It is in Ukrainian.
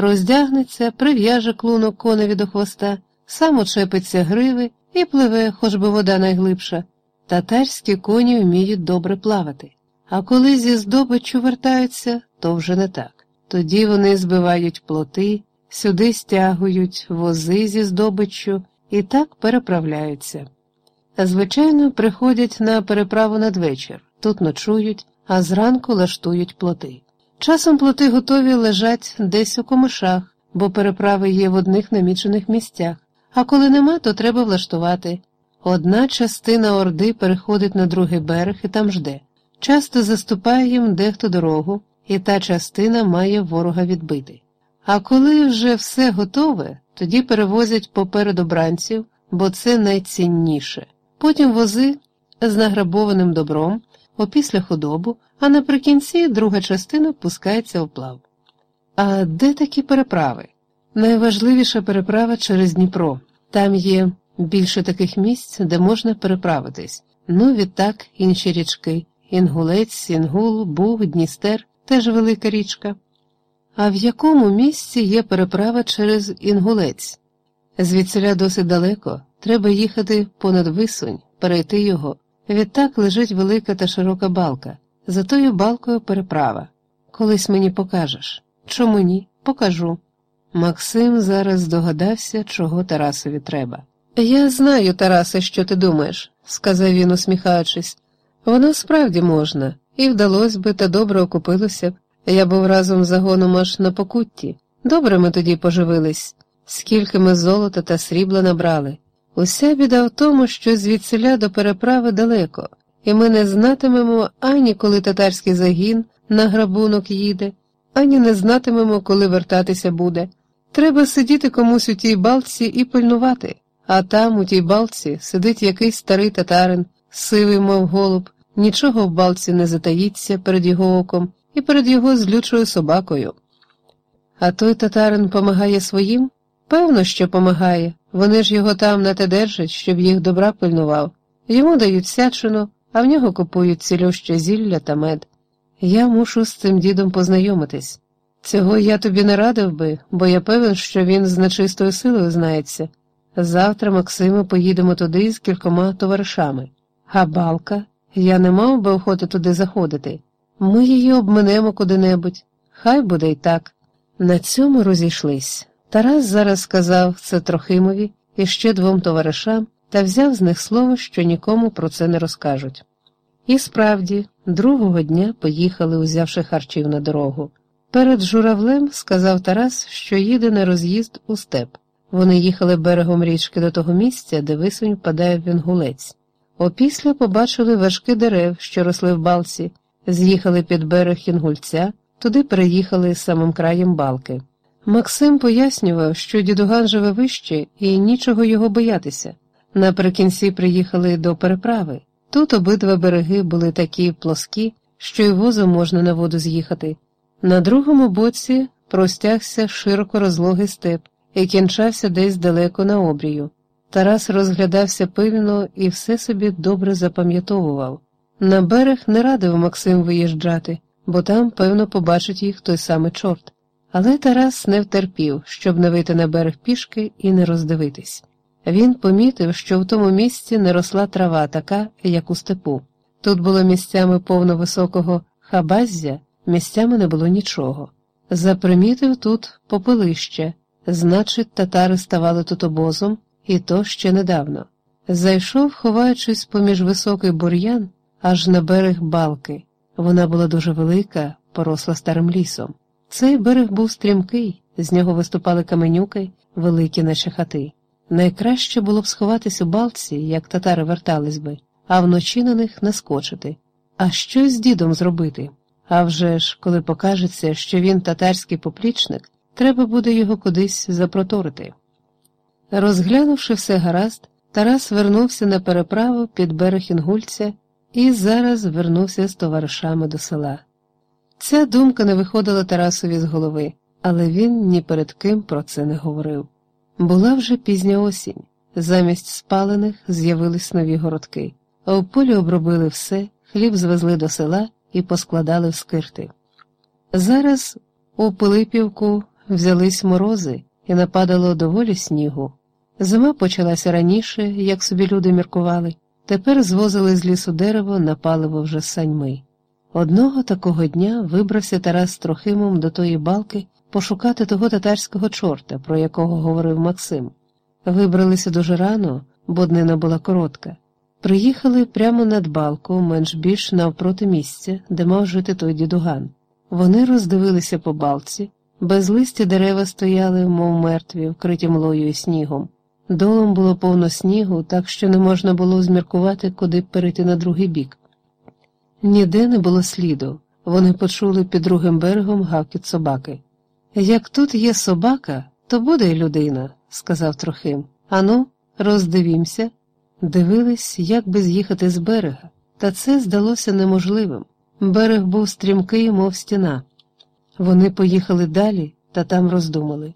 роздягнеться, прив'яже клунок коневі до хвоста, сам очепиться гриви і пливе, хоч би вода найглибша. Татарські коні вміють добре плавати. А коли зі здобиччю вертаються, то вже не так. Тоді вони збивають плоти, сюди стягують вози зі здобиччю і так переправляються. Звичайно, приходять на переправу надвечір, тут ночують, а зранку лаштують плоти. Часом плоти готові лежать десь у комишах, бо переправи є в одних намічених місцях, а коли нема, то треба влаштувати. Одна частина орди переходить на другий берег і там жде. Часто заступає їм дехто дорогу, і та частина має ворога відбити. А коли вже все готове, тоді перевозять попереду бранців, бо це найцінніше. Потім вози з награбованим добром, опісля худобу, а наприкінці друга частина пускається в плав. А де такі переправи? Найважливіша переправа через Дніпро. Там є більше таких місць, де можна переправитись. Ну, відтак інші річки Інгулець, Інгул, Буг, Дністер теж велика річка. А в якому місці є переправа через Інгулець? Звідсиля досить далеко, треба їхати понад висунь, перейти його. Відтак лежить велика та широка балка, за тою балкою переправа. Колись мені покажеш. Чому ні? Покажу. Максим зараз здогадався, чого Тарасові треба. Я знаю, Тарасе, що ти думаєш, сказав він, усміхаючись. Воно справді можна, і вдалося би та добре окупилося б. Я був разом з загоном аж на покутті. Добре ми тоді поживились, скільки ми золота та срібла набрали. Уся біда в тому, що звідсиля до переправи далеко, і ми не знатимемо ані коли татарський загін на грабунок їде, ані не знатимемо, коли вертатися буде. Треба сидіти комусь у тій балці і пильнувати, а там, у тій балці, сидить якийсь старий татарин, сивий, мов голуб, нічого в балці не затаїться перед його оком і перед його злючою собакою. А той татарин помагає своїм? Певно, що помагає. Вони ж його там на те держать, щоб їх добра пильнував. Йому дають сячину, а в нього купують цілюще зілля та мед. Я мушу з цим дідом познайомитись. Цього я тобі не радив би, бо я певен, що він з нечистою силою знається. Завтра, Максиме, поїдемо туди з кількома товаришами. А балка, я не мав би охоти туди заходити. Ми її обминемо куди-небудь. Хай буде й так. На цьому розійшлись. Тарас зараз сказав це Трохимові і ще двом товаришам та взяв з них слово, що нікому про це не розкажуть. І справді, другого дня поїхали, узявши харчів на дорогу. Перед журавлем сказав Тарас, що їде на роз'їзд у степ. Вони їхали берегом річки до того місця, де висунь впадає в Вінгулець. Опісля побачили вершки дерев, що росли в балці, з'їхали під берег Інгульця, туди переїхали самим краєм балки. Максим пояснював, що дідуган живе вище і нічого його боятися. Наприкінці приїхали до переправи. Тут обидва береги були такі плоскі, що й возом можна на воду з'їхати. На другому боці простягся широко розлогий степ і кінчався десь далеко на обрію. Тарас розглядався пильно і все собі добре запам'ятовував. На берег не радив Максим виїжджати, бо там, певно, побачить їх той самий чорт. Але Тарас не втерпів, щоб не вийти на берег пішки і не роздивитись. Він помітив, що в тому місці не росла трава така, як у степу. Тут було місцями повно високого хабаззя, місцями не було нічого. Запримітив тут попелище, значить, татари ставали тут обозом, і то ще недавно. Зайшов, ховаючись поміж високий бур'ян, аж на берег балки. Вона була дуже велика, поросла старим лісом. Цей берег був стрімкий, з нього виступали каменюки, великі наче хати. Найкраще було б сховатись у балці, як татари вертались би, а вночі на них наскочити. А що з дідом зробити? А вже ж, коли покажеться, що він татарський поплічник, треба буде його кудись запроторити. Розглянувши все гаразд, Тарас вернувся на переправу під берег Інгульця і зараз вернувся з товаришами до села. Ця думка не виходила Тарасові з голови, але він ні перед ким про це не говорив. Була вже пізня осінь, замість спалених з'явились нові городки, у полі обробили все, хліб звезли до села і поскладали в скирти. Зараз у Пилипівку взялись морози і нападало доволі снігу. Зима почалася раніше, як собі люди міркували, тепер звозили з лісу дерево на паливо вже саньми. Одного такого дня вибрався Тарас Трохимом до тої балки пошукати того татарського чорта, про якого говорив Максим. Вибралися дуже рано, бо днина була коротка. Приїхали прямо над балку, менш більш навпроти місця, де мав жити той дідуган. Вони роздивилися по балці, без листя дерева стояли, мов мертві, вкриті млою і снігом. Долом було повно снігу, так що не можна було зміркувати, куди перейти на другий бік. Ніде не було сліду, вони почули під другим берегом гавкіт собаки. Як тут є собака, то буде й людина, сказав Трохим. Ану, роздивімося. Дивились, як би з'їхати з берега, та це здалося неможливим. Берег був стрімкий, мов стіна. Вони поїхали далі та там роздумали.